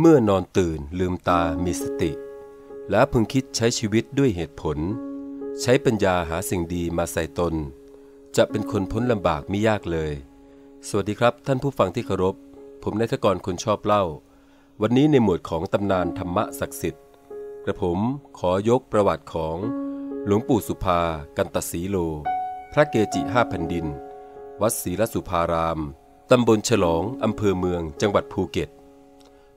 เมื่อนอนตื่นลืมตามีสติ และพึงคิดใช้ชีวิตด้วยเหตุผล ใช้ปัญญาหาสิ่งดีมาใส่ตน จะเป็นคนพ้นลำบากไม่ยากเลย สวัสดีครับท่านผู้ฟังที่เคารพ ผมนายทกรคนชอบเล่า วันนี้ในหมวดของตำนานธรรมะศักดิ์สิทธิ์กระผมขอยกประวัติของหลวงปู่สุภา กันตสีโล พระเกจิห้าแผ่นดิน วัดศรีรสุภาราม ตำบลฉลองอำเภอเมืองจังหวัดภูเก็ต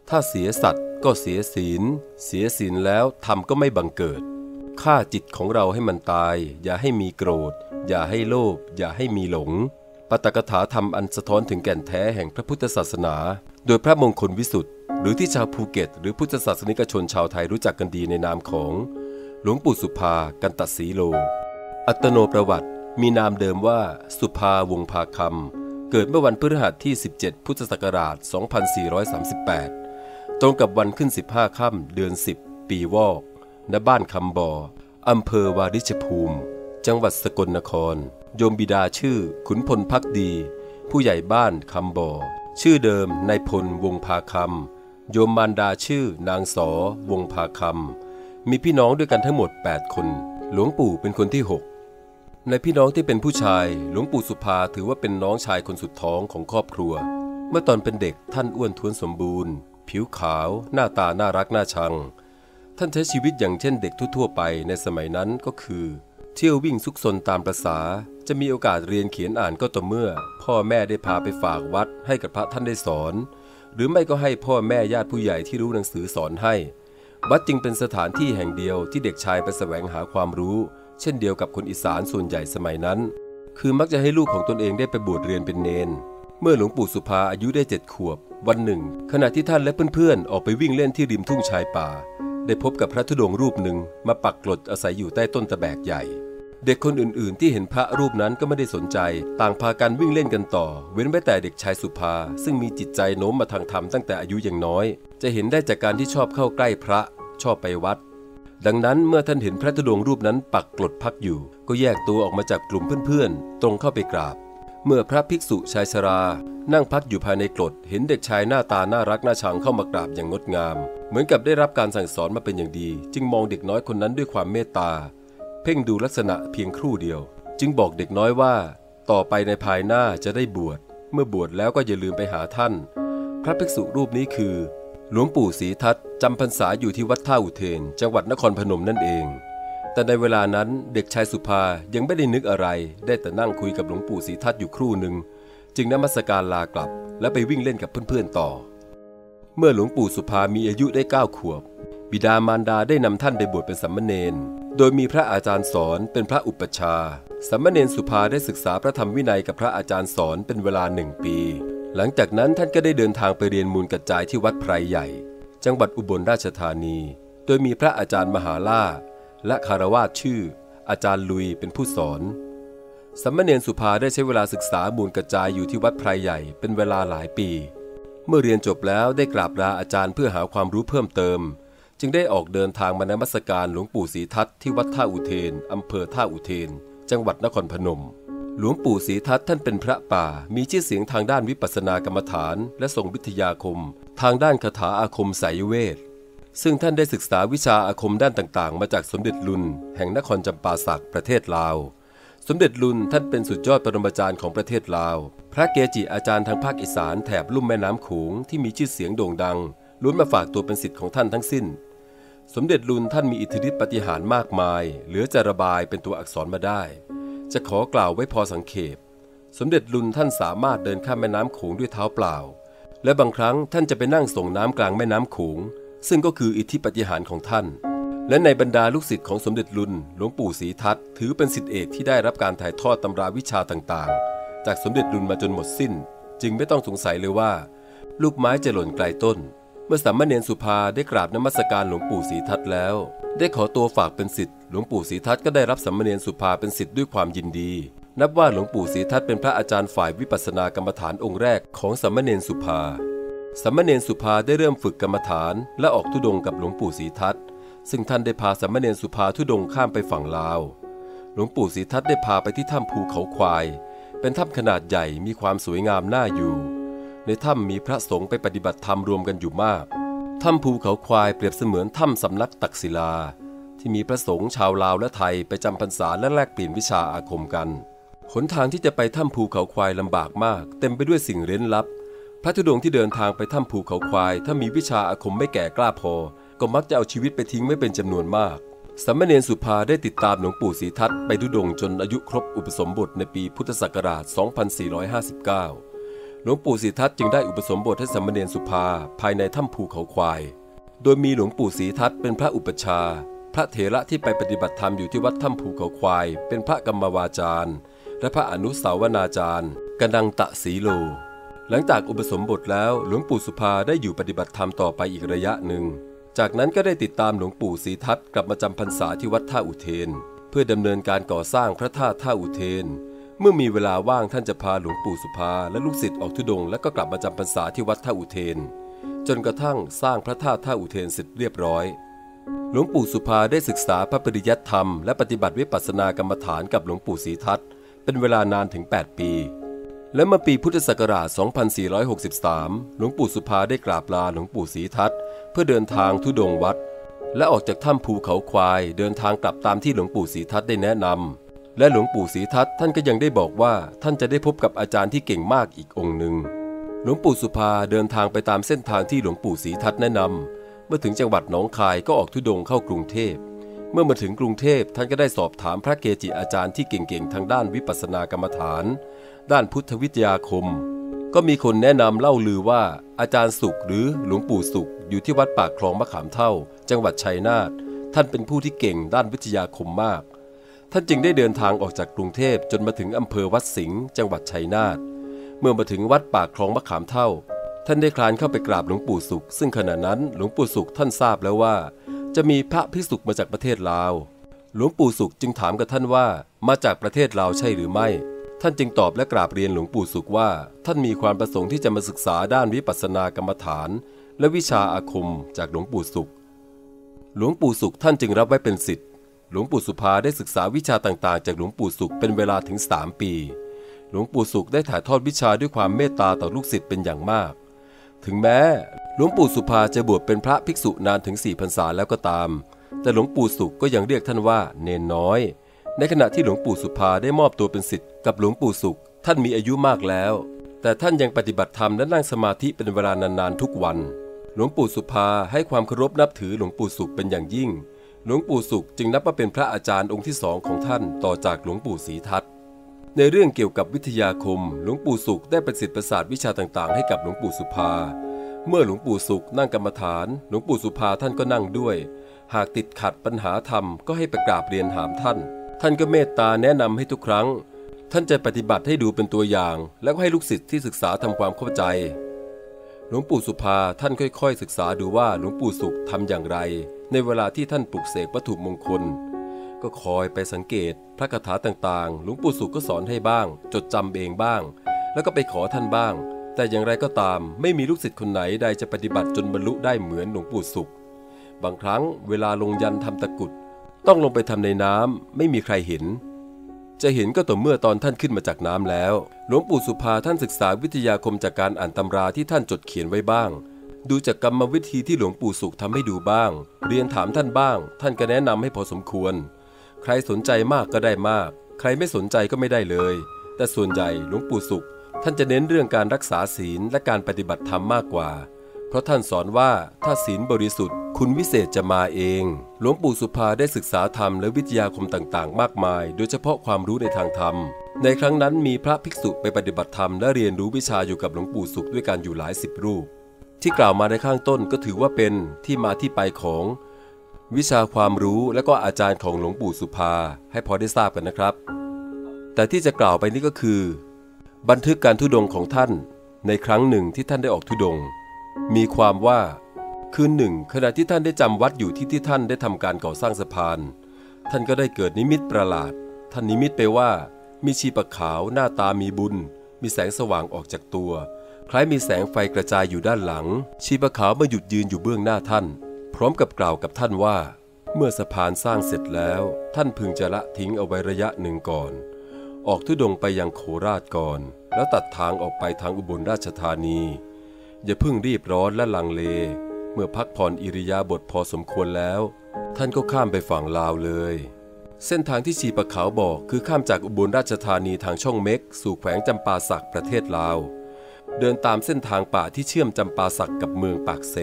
ถ้าเสียสัตว์ก็เสียศีล เสียศีลแล้วธรรมก็ไม่บังเกิดฆ่าจิตของเราให้มันตาย อย่าให้มีโกรธ อย่าให้โลภอย่าให้มีหลงปาตกถาธรรมอันสะท้อนถึงแก่นแท้แห่งพระพุทธศาสนา โดยพระมงคลวิสุทธ์หรือที่ชาวภูเก็ต หรือพุทธศาสนิกชนชาวไทยรู้จักกันดีในนามของ หลวงปู่สุภากันตสีโล อัตโนประวัติมีนามเดิมว่าสุภาวงภาคำเกิดเมื่อวันพฤหัสที่ 17 พุทธศักราช 2438 ตรงกับวันขึ้น 15ค่ำเดือน 10 ปีวอก ณ บ้านคำบ่ออำเภอวาริชภูมิ จังหวัดสกลนคร โยมบิดาชื่อขุนพลพักดี ผู้ใหญ่บ้านคำบ่อชื่อเดิมนายพลวงภาคำโยมมารดาชื่อนางสอวงภาคำมีพี่น้องด้วยกันทั้งหมด 8 คน หลวงปู่เป็นคนที่ 6 ในพี่น้องที่เป็นผู้ชาย หลวงปู่สุภาถือว่าเป็นน้องชายคนสุดท้องของครอบครัว เมื่อตอนเป็นเด็กท่านอ้วนท้วนสมบูรณ์ ผิวขาว หน้าตาน่ารักน่าชัง ท่านใช้ชีวิตอย่างเช่นเด็กทั่วๆไปในสมัยนั้นก็คือ เที่ยววิ่งซุกซนตามประษา จะมีโอกาสเรียนเขียนอ่านก็ต่อเมื่อ พ่อแม่ได้พาไปฝากวัดให้กับพระท่านได้สอน หรือไม่ก็ให้พ่อแม่ญาติผู้ใหญ่ที่รู้หนังสือสอนให้ วัดจึงเป็นสถานที่แห่งเดียวที่เด็กชายไปแสวงหาความรู้ เช่นเดียวกับคนอีสานส่วนใหญ่สมัยนั้น คือมักจะให้ลูกของตนเองได้ไปบวชเรียนเป็นเนน มื่อหลวงปู่สุภาอายุได้เจ็ดขวบ วันหนึ่ง ขณะที่ท่านและเพื่อนๆ ออกไปวิ่งเล่นที่ริมทุ่งชายป่า ได้พบกับพระธุดงค์รูปหนึ่งมาปักกลดอาศัยอยู่ใต้ต้นตะแบกใหญ่ เด็กคนอื่นๆ ที่เห็นพระรูปนั้นก็ไม่ได้สนใจ ต่างพากันวิ่งเล่นกันต่อ เว้นไว้แต่เด็กชายสุภา ซึ่งมีจิตใจโน้มมาทางธรรมตั้งแต่อายุยังน้อย จะเห็นได้จากการที่ชอบเข้าใกล้พระ ชอบไปวัด ดังนั้นเมื่อท่านเห็นพระธุดงค์รูปนั้นปักกลดพักอยู่ ก็แยกตัวออกมาจากกลุ่มเพื่อนๆ ตรงเข้าไปกราบ เมื่อพระภิกษุชายชรา นั่งพักอยู่ภายในกรดเห็นเด็กชายหน้าตาน่ารักน่าชังเข้ามากราบอย่างงดงาม เหมือนกับได้รับการสั่งสอนมาเป็นอย่างดี จึงมองเด็กน้อยคนนั้นด้วยความเมตตา เพ่งดูลักษณะเพียงครู่เดียว จึงบอกเด็กน้อยว่า ต่อไปในภายหน้าจะได้บวช เมื่อบวชแล้วก็อย่าลืมไปหาท่าน พระภิกษุรูปนี้คือ หลวงปู่ศรีทัตจำพรรษาอยู่ที่วัดท่าอุเทน จังหวัดนครพนมนั่นเอง แต่ในเวลานั้นเด็กชายสุภายังไม่ได้นึกอะไร ได้แต่นั่งคุยกับหลวงปู่ศรีทัตอยู่ครู่หนึ่ง จึงนมัสการลากลับ และไปวิ่งเล่นกับเพื่อนๆต่อ เมื่อหลวงปู่สุภามีอายุได้เก้าขวบ บิดามารดาได้นำท่านไปบวชเป็นสัมมเนนโดยมีพระอาจารย์สอนเป็นพระอุปชาสัมมเนนสุภาได้ศึกษาพระธรรมวินัยกับพระอาจารย์สอนเป็นเวลาหนึ่งปี หลังจากนั้นท่านก็ได้เดินทางไปเรียนมูลกระจายที่วัดไพรใหญ่ จังหวัดอุบลราชธานี โดยมีพระอาจารย์มหาล่า และคารวาสชื่อ อาจารย์ลุยเป็นผู้สอนสัมมเนนสุภาได้ใช้เวลาศึกษามูลกระจายอยู่ที่วัดไพรใหญ่เป็นเวลาหลายปี เมื่อเรียนจบแล้วได้กราบลาอาจารย์เพื่อหาความรู้เพิ่มเติม จึงได้ออกเดินทางมานมัสการหลวงปู่ศรีทัตที่วัดท่าอุเทนอำเภอท่าอุเทน จังหวัดนครพนม หลวงปู่ศรีทัตท่านเป็นพระป่า มีชื่อเสียงทางด้านวิปัสสนากรรมฐาน และทรงวิทยาคม ทางด้านคาถาอาคมไสยเวท ซึ่งท่านได้ศึกษาวิชาอาคมด้านต่างๆ มาจากสมเด็จลุน แห่งนครจำปาสักประเทศลาว สมเด็จลุนท่านเป็นสุดยอดปรมาจารย์ของประเทศลาว พระเกจิอาจารย์ทางภาคอีสานแถบลุ่มแม่น้ำโขงที่มีชื่อเสียงโด่งดังล้วนมาฝากตัวเป็นศิษย์ของท่านทั้งสิ้น สมเด็จลุนท่านมีอิทธิฤทธิปฏิหารมากมาย เหลือจะระบายเป็นตัวอักษรมาได้ จะขอกล่าวไว้พอสังเขป สมเด็จลุนท่านสามารถเดินข้ามแม่น้ำโขงด้วยเท้าเปล่า และบางครั้งท่านจะไปนั่งส่งน้ำกลางแม่น้ำโขง ซึ่งก็คืออิทธิปฏิหารของท่าน และในบรรดาลูกศิษย์ของสมเด็จลุนหลวงปู่ศรีทัตถือเป็นศิษย์เอกที่ได้รับการถ่ายทอดตำราวิชาต่างๆ จากสมเด็จลุนมาจนหมดสิ้น จึงไม่ต้องสงสัยเลยว่า ลูกไม้จะหล่นไกลต้น เมื่อสามเณรสุภาได้กราบนมัสการหลวงปู่ศรีทัตแล้ว ได้ขอตัวฝากเป็นศิษย์หลวงปู่ศรีทัตก็ได้รับสามเณรสุภาเป็นศิษย์ด้วยความยินดี นับว่าหลวงปู่ศรีทัตเป็นพระอาจารย์ฝ่ายวิปัสสนากรรมฐานองค์แรกของสามเณรสุภา สามเณรสุภาได้เริ่มฝึกกรรมฐาน และออกทุดงกับหลวงปู่ศรีทัตซึ่งท่านได้พาสามเณรสุภาทุดงข้ามไปฝั่งลาว หลวงปู่ศรีทัตได้พาไปที่ถ้ำภูเขาควาย เป็นถ้ำขนาดใหญ่มีความสวยงามน่าอยู่ ในถ้ำมีพระสงฆ์ไปปฏิบัติธรรมรวมกันอยู่มาก ถ้ำภูเขาควายเปรียบเสมือนถ้ำสำนักตักศิลา ที่มีพระสงฆ์ชาวลาวและไทยไปจำพรรษาและแลกเปลี่ยนวิชาอาคมกันหนทางที่จะไปถ้ำภูเขาควายลำบากมาก เต็มไปด้วยสิ่งเร้นลับ พระธุดงค์ที่เดินทางไปถ้ำภูเขาควาย ถ้ามีวิชาอาคมไม่แก่กล้าพอ ก็มักจะเอาชีวิตไปทิ้งไม่เป็นจำนวนมากสามเณรสุภาได้ติดตามหลวงปู่ศรีทัตไปทุดงจนอายุครบอุปสมบทในปีพุทธศักราช 2459 หลวงปู่ศรีทัตจึงได้อุปสมบทให้สามเณรสุภาภายในถ้ำภูเขาควาย โดยมีหลวงปู่ศรีทัตเป็นพระอุปชา พระเถระที่ไปปฏิบัติธรรมอยู่ที่วัดถ้ำภูเขาควาย เป็นพระกรรมวาจารย์ และพระอนุสาวนาจารย์กนังตะสีโล หลังจากอุปสมบทแล้วหลวงปู่สุภาได้อยู่ปฏิบัติธรรมต่อไปอีกระยะหนึ่ง จากนั้นก็ได้ติดตามหลวงปู่ศรีทัตกลับมาจำพรรษาที่วัดท่าอุเทน เพื่อดำเนินการก่อสร้างพระธาตุท่าอุเทน เมื่อมีเวลาว่างท่านจะพาหลวงปู่สุภาและลูกศิษย์ออกทุดงและก็กลับมาจำพรรษาที่วัดท่าอุเทน จนกระทั่งสร้างพระธาตุท่าอุเทนเสร็จเรียบร้อยหลวงปู่สุภาได้ศึกษาพระปริยัติธรรมและปฏิบัติวิปัสสนากรรมฐานกับหลวงปู่ศรีทัตเป็นเวลานานถึง 8 ปี และเมื่อปีพุทธศักราช 2463 หลวงปู่สุภาได้กราบลาหลวงปู่ศรีทัตเพื่อเดินทางทุดงวัด และออกจากถ้ำภูเขาควาย เดินทางกลับตามที่หลวงปู่ศรีทัตได้แนะนำและหลวงปู่ศรีทัตท่านก็ยังได้บอกว่าท่านจะได้พบกับอาจารย์ที่เก่งมากอีกองค์หนึ่งหลวงปู่สุภาเดินทางไปตามเส้นทางที่หลวงปู่ศรีทัตแนะนำเมื่อถึงจังหวัดหนองคายก็ออกทุดงเข้ากรุงเทพเมื่อมาถึงกรุงเทพท่านก็ได้สอบถามพระเกจิอาจารย์ที่เก่งๆทางด้านวิปัสสนากรรมฐาน ด้านพุทธวิทยาคม ก็มีคนแนะนำเล่าลือว่า อาจารย์สุขหรือหลวงปู่สุข อยู่ที่วัดปากคลองมะขามเท่า จังหวัดชัยนาทท่านเป็นผู้ที่เก่งด้านวิทยาคมมาก ท่านจึงได้เดินทางออกจากกรุงเทพจนมาถึงอำเภอวัดสิงห์จังหวัดชัยนาทเมื่อมาถึงวัดปากคลองมะขามเท่า ท่านได้คลานเข้าไปกราบหลวงปู่สุข ซึ่งขณะนั้นหลวงปู่สุขท่านทราบแล้วว่า จะมีพระภิกษุมาจากประเทศลาว หลวงปู่สุขจึงถามกับท่านว่ามาจากประเทศลาวใช่หรือไม่ ท่านจึงตอบและกราบเรียนหลวงปู่สุขว่า ท่านมีความประสงค์ที่จะมาศึกษาด้านวิปัสสนากรรมฐาน และวิชาอาคมจากหลวงปู่สุข หลวงปู่สุขท่านจึงรับไว้เป็นสิทธิ์หลวงปู่สุภาได้ศึกษาวิชาต่างๆ จากหลวงปู่สุขเป็นเวลาถึง 3 ปี หลวงปู่สุขได้ถ่ายทอดวิชาด้วยความเมตตาต่อลูกศิษย์เป็นอย่างมาก ถึงแม้หลวงปู่สุภาจะบวชเป็นพระภิกษุนานถึง4พรรษาแล้วก็ตาม แต่หลวงปู่สุขก็ยังเรียกท่านว่าเนนน้อย ในขณะที่หลวงปู่สุภาได้มอบตัวเป็นศิษย์กับหลวงปู่สุข ท่านมีอายุมากแล้ว แต่ท่านยังปฏิบัติธรรมและนั่งสมาธิเป็นเวลานานๆทุกวัน หลวงปู่สุภาให้ความเคารพนับถือหลวงปู่สุขเป็นอย่างยิ่ง หลวงปู่สุขจึงนับว่าเป็นพระอาจารย์องค์ที่สองของท่านต่อจากหลวงปู่ศรีทัตในเรื่องเกี่ยวกับวิทยาคม หลวงปู่สุขได้ประสิทธิ์ประสาทวิชาต่างๆ ให้กับหลวงปู่สุภา เมื่อหลวงปู่สุขนั่งกรรมฐาน หลวงปู่สุภาท่านก็นั่งด้วย หากติดขัดปัญหาธรรมก็ให้ประกราบเรียนถามท่าน ท่านก็เมตตาแนะนำให้ทุกครั้ง ท่านจะปฏิบัติให้ดูเป็นตัวอย่าง แล้วก็ให้ลูกศิษย์ที่ศึกษาทำความเข้าใจ หลวงปู่สุภาท่านค่อยๆ ศึกษาดูว่าหลวงปู่สุขทำอย่างไร ในเวลาที่ท่านปลุกเสกวัตถุมงคล ก็คอยไปสังเกตพระคาถาต่างๆ หลวงปู่สุขก็สอนให้บ้าง จดจำเองบ้าง แล้วก็ไปขอท่านบ้าง แต่อย่างไรก็ตามไม่มีลูกศิษย์คนไหนใดจะปฏิบัติจนบรรลุได้เหมือนหลวงปู่สุขบางครั้งเวลาลงยันทำตะกุด ต้องลงไปทำในน้ำไม่มีใครเห็น จะเห็นก็ต่อเมื่อตอนท่านขึ้นมาจากน้ำแล้ว หลวงปู่สุภาท่านศึกษาวิทยาคมจากการอ่านตำราที่ท่านจดเขียนไว้บ้าง ดูจากกรรมวิธีที่หลวงปู่สุขทำให้ดูบ้าง เรียนถามท่านบ้าง ท่านก็แนะนำให้พอสมควร ใครสนใจมากก็ได้มาก ใครไม่สนใจก็ไม่ได้เลย แต่ส่วนใหญ่หลวงปู่สุข ท่านจะเน้นเรื่องการรักษาศีลและการปฏิบัติธรรมมากกว่า ราะท่านสอนว่าถ้าศีลบริสุทธิ์ คุณวิเศษจะมาเอง หลวงปู่สุภาได้ศึกษาธรรมและวิทยาคมต่างๆ มากมาย โดยเฉพาะความรู้ในทางธรรม ในครั้งนั้นมีพระภิกษุไปปฏิบัติธรรมและเรียนรู้วิชาอยู่กับหลวงปู่สุขด้วยกันอยู่หลายสิบรูป ที่กล่าวมาในข้างต้นก็ถือว่าเป็นที่มาที่ไปของ วิชาความรู้และก็อาจารย์ของหลวงปู่สุภาให้พอได้ทราบกันนะครับ แต่ที่จะกล่าวไปนี้ก็คือ บันทึกการทุดงของท่าน ในครั้งหนึ่งที่ท่านได้ออกทุดง มีความว่า คืนหนึ่งขณะที่ท่านได้จำวัดอยู่ที่ที่ท่านได้ทำการก่อสร้างสะพาน ท่านก็ได้เกิดนิมิตประหลาด ท่านนิมิตไปว่า มีชีปะขาวหน้าตามีบุญ มีแสงสว่างออกจากตัว คล้ายมีแสงไฟกระจายอยู่ด้านหลัง ชีปะขาวมาหยุดยืนอยู่เบื้องหน้าท่าน พร้อมกับกล่าวกับท่านว่า เมื่อสะพานสร้างเสร็จแล้ว ท่านพึงจะละทิ้งเอาไว้ระยะหนึ่งก่อน ออกทุดงไปยังโคราชก่อน แล้วตัดทางออกไปทางอุบลราชธานี อย่าเพิ่งรีบร้อนและลังเล เมื่อพักผ่อนอิริยาบถพอสมควรแล้ว ท่านก็ข้ามไปฝั่งลาวเลย เส้นทางที่ชีปะขาวบอกคือข้ามจากอุบลราชธานีทางช่องเม็ก สู่แขวงจำปาสักประเทศลาว เดินตามเส้นทางป่าที่เชื่อมจำปาสักกับเมืองปากเซ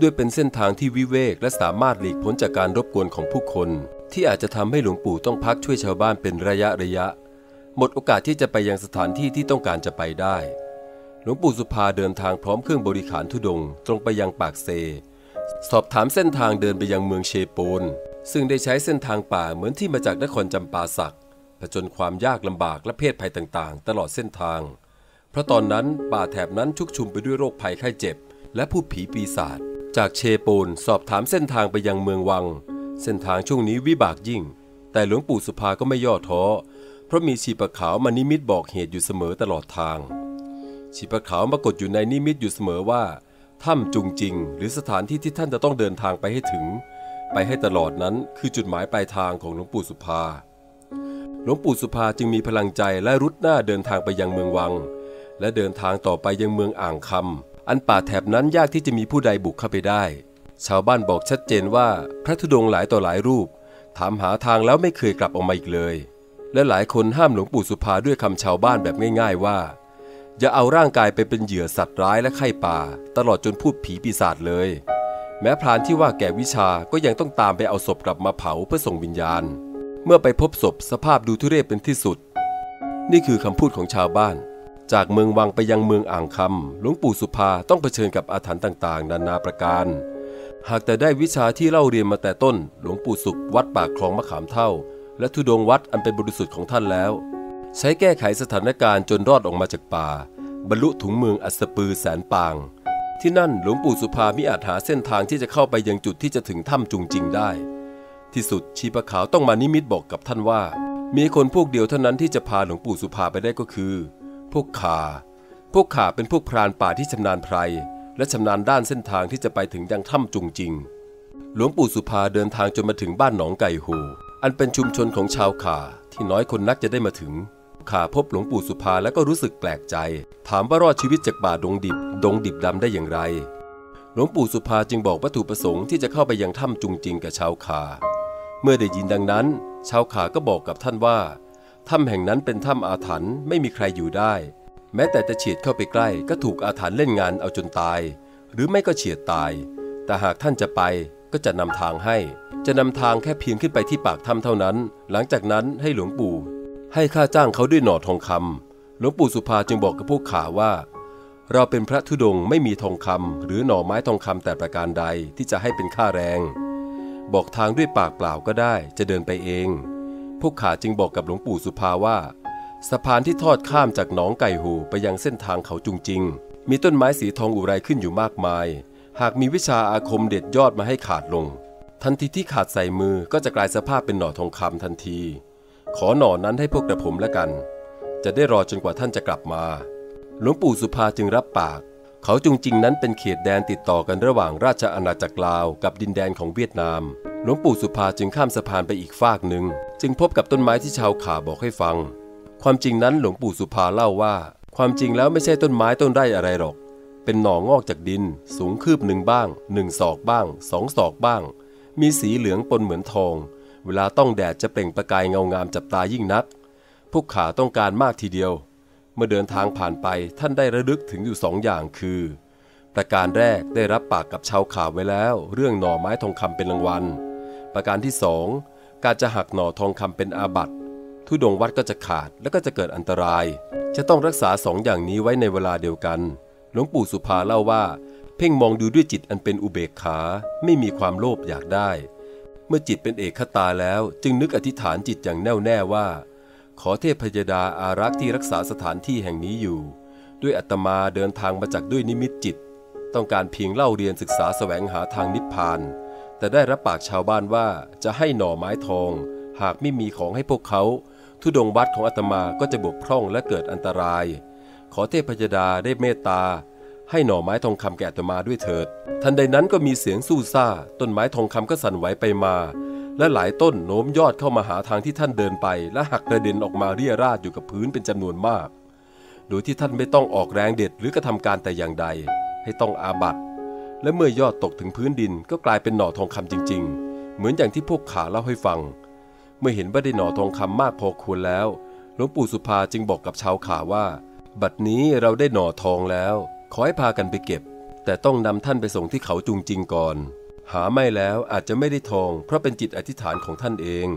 ด้วยเป็นเส้นทางที่วิเวกและสามารถหลีกพ้นจากการรบกวนของผู้คน ที่อาจจะทำให้หลวงปู่ต้องพักช่วยชาวบ้านเป็นระยะระยะ หมดโอกาสที่จะไปยังสถานที่ที่ต้องการจะไปได้ หลวงปู่สุภาเดินทางพร้อมเครื่องบริขารทุดงตรงไปยังปากเซ สอบถามเส้นทางเดินไปยังเมืองเชโปน ซึ่งได้ใช้เส้นทางป่าเหมือนที่มาจากนครจำปาสักผจญความยากลำบากและเพศภัยต่างๆ ตลอดเส้นทาง เพราะตอนนั้นป่าแถบนั้นชุกชุมไปด้วยโรคภัยไข้เจ็บ และผู้ผีปีศาจจากเชโปนสอบถามเส้นทางไปยังเมืองวัง เส้นทางช่วงนี้วิบากยิ่ง แต่หลวงปู่สุภาก็ไม่ย่อท้อเพราะมีชีปะขาวมานิมิตบอกเหตุอยู่เสมอตลอดทาง ชีปะขาวมากดอยู่ในนิมิตอยู่เสมอว่าถ้ำจุงจริง หรือสถานที่ที่ท่านจะต้องเดินทางไปให้ถึง ไปให้ตลอดนั้นคือจุดหมายปลายทางของหลวงปู่สุภา หลวงปู่สุภาจึงมีพลังใจและรุดหน้าเดินทางไปยังเมืองวัง และเดินทางต่อไปยังเมืองอ่างคำอันป่าแถบนั้นยากที่จะมีผู้ใดบุกเข้าไปได้ ชาวบ้านบอกชัดเจนว่าพระธุดงค์หลายต่อหลายรูป ถามหาทางแล้วไม่เคยกลับออกมาอีกเลย และหลายคนห้ามหลวงปู่สุภาด้วยคำชาวบ้านแบบง่าย ๆว่า อย่าเอาร่างกายไปเป็นเหยื่อสัตว์ร้ายและไข้ป่า ตลอดจนพูดผีปีศาจเลย แม้พรานที่ว่าแก่วิชาก็ยังต้องตามไปเอาศพกลับมาเผาเพื่อส่งวิญญาณ เมื่อไปพบศพสภาพดูทุเรศเป็นที่สุด นี่คือคำพูดของชาวบ้าน จากเมืองวังไปยังเมืองอ่างคำหลวงปู่สุภาต้องเผชิญกับอาถรรพ์ต่างๆ นานาประการ หากแต่ได้วิชาที่เล่าเรียนมาแต่ต้น หลวงปู่สุขวัดปากคลองมะขามเท่า และทุดงวัดอันเป็นบริสุทธิ์ของท่านแล้ว ใช้แก้ไขสถานการณ์จนรอดออกมาจากป่า บรรลุถุงเมืองอัสปือแสนปาง ที่นั่นหลวงปู่สุภามิอาจหาเส้นทางที่จะเข้าไปยังจุดที่จะถึงถ้ำจุงจริงได้ ที่สุดชีปะขาวต้องมานิมิตบอกกับท่านว่า มีคนพวกเดียวเท่านั้นที่จะพาหลวงปู่สุภาไปได้ก็คือ พวกขา พวกขาเป็นพวกพรานป่าที่ชำนาญไพรและชำนาญด้านเส้นทางที่จะไปถึงยังถ้ำจุงจริง หลวงปู่สุภาเดินทางจนมาถึงบ้านหนองไก่หูอันเป็นชุมชนของชาวขาที่น้อยคนนักจะได้มาถึง ขาพบหลวงปู่สุภาแล้วก็รู้สึกแปลกใจ ถามว่ารอดชีวิตจากป่าดงดิบ ดงดิบดำได้อย่างไร หลวงปู่สุภาจึงบอกวัตถุประสงค์ที่จะเข้าไปยังถ้ำจุงจริงกับชาวขา เมื่อได้ยินดังนั้น ชาวขาก็บอกกับท่านว่าถ้ำแห่งนั้นเป็นถ้ำอาถรรพ์ไม่มีใครอยู่ได้ แม้แต่จะเฉียดเข้าไปใกล้ ก็ถูกอาถรรพ์เล่นงานเอาจนตาย หรือไม่ก็เฉียดตาย แต่หากท่านจะไปก็จะนำทางให้ จะนำทางแค่เพียงขึ้นไปที่ปากถ้ำเท่านั้น หลังจากนั้นให้หลวงปู่ ให้ค่าจ้างเขาด้วยหน่อทองคำหลวงปู่สุภาจึงบอกกับพวกขาว่า เราเป็นพระธุดงค์ไม่มีทองคำหรือหน่อไม้ทองคำแต่ประการใดที่จะให้เป็นค่าแรง บอกทางด้วยปากเปล่าก็ได้จะเดินไปเอง พวกขาจึงบอกกับหลวงปู่สุภาว่า สะพานที่ทอดข้ามจากหนองไก่หูไปยังเส้นทางเขาจุงจริง มีต้นไม้สีทองอุไรขึ้นอยู่มากมาย หากมีวิชาอาคมเด็ดยอดมาให้ขาดลง ทันทีที่ขาดใส่มือก็จะกลายสภาพเป็นหน่อทองคำทันที ขอหน่อนั้นให้พวกกระผมแล้วกัน จะได้รอจนกว่าท่านจะกลับมา หลวงปู่สุภาจึงรับปาก เขาจุงจริงนั้นเป็นเขตแดนติดต่อกันระหว่างราชอาณาจักรลาวกับดินแดนของเวียดนาม หลวงปู่สุภาจึงข้ามสะพานไปอีกฟากหนึ่ง จึงพบกับต้นไม้ที่ชาวขาบอกให้ฟัง ความจริงนั้นหลวงปู่สุภาเล่าว่า ความจริงแล้วไม่ใช่ต้นไม้ต้นไร่อะไรหรอก เป็นหน่องอกจากดิน สูงคืบหนึ่งบ้างหนึ่งศอกบ้างสองศอกบ้าง มีสีเหลืองปนเหมือนทอง เวลาต้องแดดจะเปล่งประกายเงางามจับตายิ่งนัก พวกขาต้องการมากทีเดียว เมื่อเดินทางผ่านไปท่านได้ระลึกถึงอยู่สองอย่างคือ ประการแรกได้รับปากกับชาวขาไว้แล้ว เรื่องหน่อไม้ทองคำเป็นรางวัล ประการที่สองการจะหักหน่อทองคำเป็นอาบัติทุดงวัดก็จะขาดและก็จะเกิดอันตราย จะต้องรักษาสองอย่างนี้ไว้ในเวลาเดียวกัน หลวงปู่สุภาเล่าว่า เพ่งมองดูด้วยจิตอันเป็นอุเบกขา ไม่มีความโลภอยากได้ เมื่อจิตเป็นเอกขตาแล้วจึงนึกอธิษฐานจิตอย่างแน่วแน่ว่า ขอเทพพยดาอารักษ์ที่รักษาสถานที่แห่งนี้อยู่ ด้วยอัตมาเดินทางมาจากด้วยนิมิตจิต ต้องการเพียงเล่าเรียนศึกษาแสวงหาทางนิพพาน แต่ได้รับปากชาวบ้านว่าจะให้หน่อไม้ทอง หากไม่มีของให้พวกเขาทุดงค์วัดของอาตมาก็จะบกพร่องและเกิดอันตราย ขอเทพพยดาได้เมตตา ให้หน่อไม้ทองคำแก่อาตมาด้วยเถิด ทันใดนั้นก็มีเสียงสู้ซ่า ต้นไม้ทองคำก็สั่นไหวไปมา และหลายต้นโน้มยอดเข้ามาหาทางที่ท่านเดินไป และหักกระเด็นออกมาเรี่ยราดอยู่กับพื้นเป็นจำนวนมาก โดยที่ท่านไม่ต้องออกแรงเด็ดหรือกระทำการแต่อย่างใด ให้ต้องอาบัตและเมื่อยอดตกถึงพื้นดินก็กลายเป็นหน่อทองคำจริง ๆ เหมือนอย่างที่พวกขาเล่าให้ฟัง เมื่อเห็นว่าได้หน่อทองคำมากพอควรแล้ว หลวงปู่สุภาจึงบอกกับชาวขาว่า บัดนี้เราได้หน่อทองแล้ว ขอให้พากันไปเก็บ แต่ต้องนำท่านไปส่งที่เขาจุงจริงก่อน หาไม่แล้วอาจจะไม่ได้ทอง เพราะเป็นจิตอธิษฐานของท่านเอง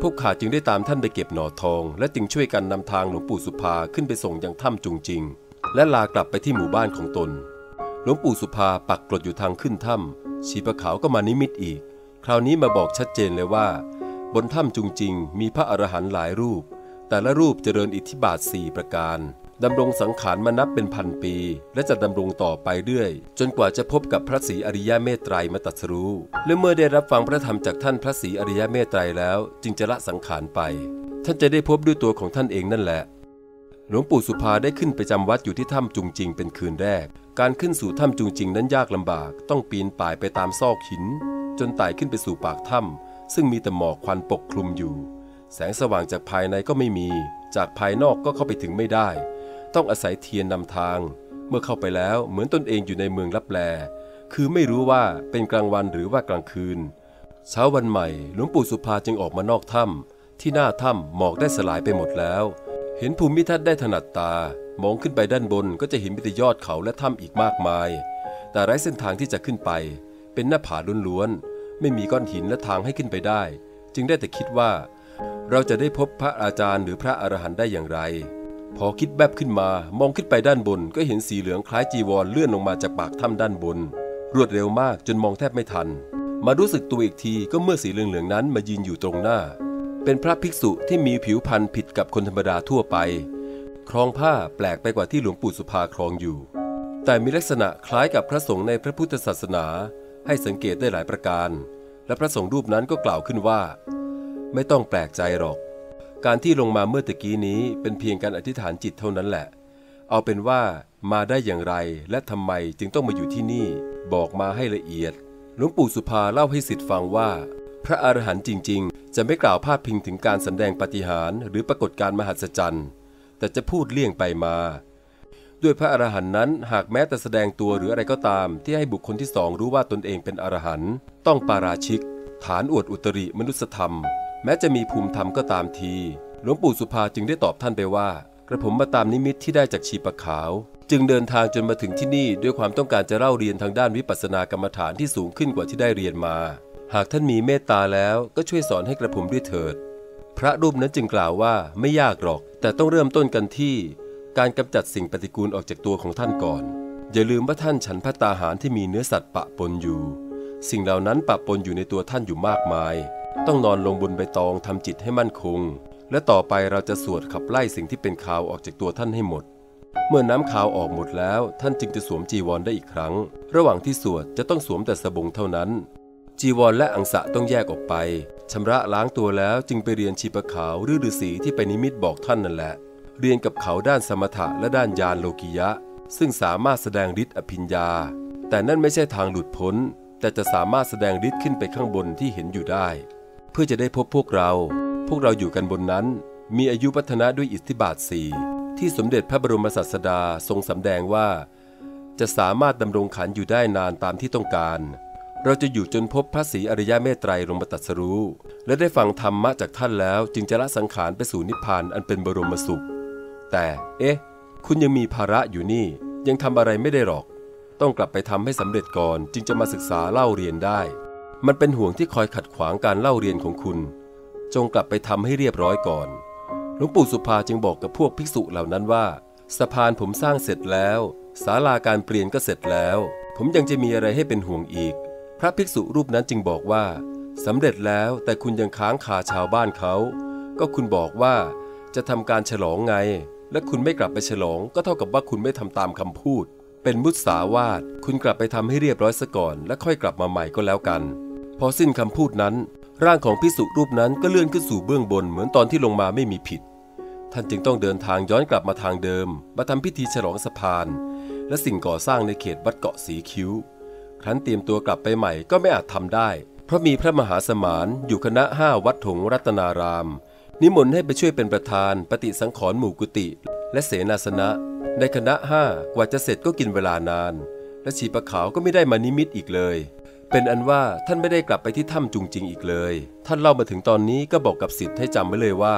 พวกข้าจึงได้ตามท่านไปเก็บหน่อทอง และจึงช่วยกันนำทางหลวงปู่สุภาขึ้นไปส่งยังถ้ำจุงจริง และลากลับไปที่หมู่บ้านของตน หลวงปู่สุภาปักกรดอยู่ทางขึ้นถ้ำชีปะขาวก็มานิมิตอีก คราวนี้มาบอกชัดเจนเลยว่า บนถ้ำจุงจริง มีพระอรหันต์หลายรูป แต่ละรูปเจริญอิทธิบาทสี่ประการ ดำรงสังขารมานับเป็นพันปี และจะดำรงต่อไปเรื่อย จนกว่าจะพบกับพระศรีอริยเมตไตรมาตรัสรู้และเมื่อได้รับฟังพระธรรมจากท่านพระศรีอริยเมตไตรแล้ว จึงจะละสังขารไป ท่านจะได้พบด้วยตัวของท่านเองนั่นแหละหลวงปู่สุภาได้ขึ้นไปจำวัดอยู่ที่ถ้ำจุงจริงเป็นคืนแรก การขึ้นสู่ถ้ำจุงจริงนั้นยากลำบาก ต้องปีนป่ายไปตามซอกหิน จนไต่ขึ้นไปสู่ปากถ้ำซึ่งมีแต่หมอกควันปกคลุมอยู่ แสงสว่างจากภายในก็ไม่มี จากภายนอกก็เข้าไปถึงไม่ได้ ต้องอาศัยเทียนนำทาง เมื่อเข้าไปแล้วเหมือนตนเองอยู่ในเมืองลับแล คือไม่รู้ว่าเป็นกลางวันหรือว่ากลางคืน เช้าวันใหม่หลวงปู่สุภาจึงออกมานอกถ้ำที่หน้าถ้ำหมอกได้สลายไปหมดแล้ว เห็นภูมิทัศน์ได้ถนัดตา มองขึ้นไปด้านบนก็จะเห็นมิตรยอดเขาและถ้ำอีกมากมาย แต่ไร้เส้นทางที่จะขึ้นไป เป็นหน้าผาล้วนๆไม่มีก้อนหินและทางให้ขึ้นไปได้ จึงได้แต่คิดว่า เราจะได้พบพระอาจารย์หรือพระอรหันต์ได้อย่างไร พอคิดแวบขึ้นมามองขึ้นไปด้านบน ก็เห็นสีเหลืองคล้ายจีวรเลื่อนลงมาจากปากถ้ำด้านบน รวดเร็วมากจนมองแทบไม่ทัน มารู้สึกตัวอีกทีก็เมื่อสีเหลืองๆนั้นมายืนอยู่ตรงหน้า เป็นพระภิกษุที่มีผิวพรรณผิดกับคนธรรมดาทั่วไป ครองผ้าแปลกไปกว่าที่หลวงปู่สุภาครองอยู่ แต่มีลักษณะคล้ายกับพระสงฆ์ในพระพุทธศาสนา ให้สังเกตได้หลายประการ และพระสงฆ์รูปนั้นก็กล่าวขึ้นว่า ไม่ต้องแปลกใจหรอก การที่ลงมาเมื่อตะกี้นี้เป็นเพียงการอธิษฐานจิตเท่านั้นแหละ เอาเป็นว่ามาได้อย่างไรและทำไมจึงต้องมาอยู่ที่นี่ บอกมาให้ละเอียด หลวงปู่สุภาเล่าให้สิทธิ์ฟังว่า พระอรหันต์จริง ๆ จะไม่กล่าวพาดพิงถึงการสำแดงปาฏิหาริย์หรือปรากฏการมหัศจรรย์แต่จะพูดเลี่ยงไปมา ด้วยพระอรหันต์นั้นหากแม้แต่แสดงตัวหรืออะไรก็ตาม ที่ให้บุคคลที่สองรู้ว่าตนเองเป็นอรหันต์ต้องปาราชิก ฐานอวดอุตริมนุสธรรม แม้จะมีภูมิธรรมก็ตามที หลวงปู่สุภาจึงได้ตอบท่านไปว่า กระผมมาตามนิมิตที่ได้จากชีปะขาว จึงเดินทางจนมาถึงที่นี่ด้วยความต้องการจะเล่าเรียนทางด้านวิปัสสนากรรมฐานที่สูงขึ้นกว่าที่ได้เรียนมา หากท่านมีเมตตาแล้วก็ช่วยสอนให้กระผมด้วยเถิด พระรูปนั้นจึงกล่าวว่าไม่ยากหรอก แต่ต้องเริ่มต้นกันที่การกำจัดสิ่งปฏิกูลออกจากตัวของท่านก่อน อย่าลืมว่าท่านฉันพระตาหารที่มีเนื้อสัตว์ปะปนอยู่ สิ่งเหล่านั้นปะปนอยู่ในตัวท่านอยู่มากมาย ต้องนอนลงบนใบตองทำจิตให้มั่นคง และต่อไปเราจะสวดขับไล่สิ่งที่เป็นข่าวออกจากตัวท่านให้หมด เมื่อน้ำขาวออกหมดแล้วท่านจึงจะสวมจีวรได้อีกครั้ง ระหว่างที่สวดจะต้องสวมแต่สบงเท่านั้น จีวรและอังสะต้องแยกออกไปชำระล้างตัวแล้วจึงไปเรียนชีปะขาวหรือฤาษีที่ไปนิมิตบอกท่านนั่นแหละ เรียนกับเขาด้านสมถะและด้านญาณโลกิยะ ซึ่งสามารถแสดงฤทธิ์อภิญญา แต่นั่นไม่ใช่ทางหลุดพ้น แต่จะสามารถแสดงฤทธิ์ขึ้นไปข้างบนที่เห็นอยู่ได้ เพื่อจะได้พบพวกเรา พวกเราอยู่กันบนนั้น มีอายุพัฒนะด้วยอิทธิบาทสี่ที่สมเด็จพระบรมศาสดาทรงสำแดงว่า จะสามารถดำรงขันอยู่ได้นานตามที่ต้องการ เราจะอยู่จนพบพระศรีอริยเมตไตรลงมาตัสรู้ และได้ฟังธรรมะจากท่านแล้ว จึงจะละสังขารไปสู่นิพพานอันเป็นบรมสุข แต่ เอ๊ะ คุณยังมีภาระอยู่นี่ ยังทำอะไรไม่ได้หรอก ต้องกลับไปทำให้สำเร็จก่อนจึงจะมาศึกษาเล่าเรียนได้ มันเป็นห่วงที่คอยขัดขวางการเล่าเรียนของคุณ จงกลับไปทำให้เรียบร้อยก่อน หลวงปู่สุภาจึงบอกกับพวกภิกษุเหล่านั้นว่า สะพานผมสร้างเสร็จแล้วศาลาการเปลี่ยนก็เสร็จแล้ว ผมยังจะมีอะไรให้เป็นห่วงอีก พระภิกษุรูปนั้นจึงบอกว่าสำเร็จแล้วแต่คุณยังค้างคาชาวบ้านเขา ก็คุณบอกว่าจะทำการฉลองไง และคุณไม่กลับไปฉลอง ก็เท่ากับว่าคุณไม่ทำตามคำพูด เป็นมุสาวาทคุณกลับไปทำให้เรียบร้อยซะก่อน และค่อยกลับมาใหม่ก็แล้วกัน พอสิ้นคำพูดนั้น ร่างของพิสุรูปนั้นก็เลื่อนขึ้นสู่เบื้องบนเหมือนตอนที่ลงมาไม่มีผิด ท่านจึงต้องเดินทางย้อนกลับมาทางเดิม มาทำพิธีฉลองสะพาน และสิ่งก่อสร้างในเขตวัดเกาะสีคิ้ว ครั้นเตรียมตัวกลับไปใหม่ก็ไม่อาจทำได้ เพราะมีพระมหาสมานอยู่คณะห้าวัดถงรัตนาราม นิมนต์ให้ไปช่วยเป็นประธานปฏิสังขรณ์หมู่กุฏิและเสนาสนะ ในคณะห้ากว่าจะเสร็จก็กินเวลานาน และชีปะขาวก็ไม่ได้มานิมิตอีกเลย เป็นอันว่าท่านไม่ได้กลับไปที่ถ้ำจุงจริงอีกเลย ท่านเล่ามาถึงตอนนี้ก็บอกกับสิทธิ์ให้จำไว้เลยว่า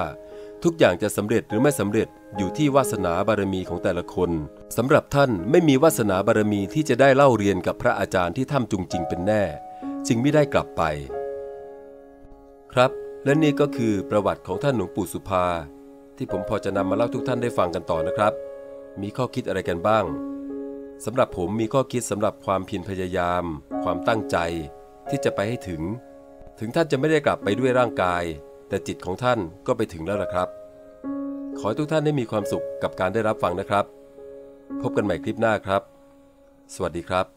ทุกอย่างจะสำเร็จหรือไม่สำเร็จอยู่ที่วาสนาบารมีของแต่ละคนสำหรับท่านไม่มีวาสนาบารมีที่จะได้เล่าเรียนกับพระอาจารย์ที่ถ้ำจุงจริงเป็นแน่ จึงไม่ได้กลับไป ครับ และนี่ก็คือประวัติของท่านหลวงปู่สุภา ที่ผมพอจะนำมาเล่าทุกท่านได้ฟังกันต่อนะครับ มีข้อคิดอะไรกันบ้าง สำหรับผมมีข้อคิดสำหรับความเพียรพยายาม ความตั้งใจ ที่จะไปให้ถึง ถึงท่านจะไม่ได้กลับไปด้วยร่างกาย แต่จิตของท่านก็ไปถึงแล้วล่ะครับ ขอให้ทุกท่านได้มีความสุขกับการได้รับฟังนะครับ พบกันใหม่คลิปหน้าครับ สวัสดีครับ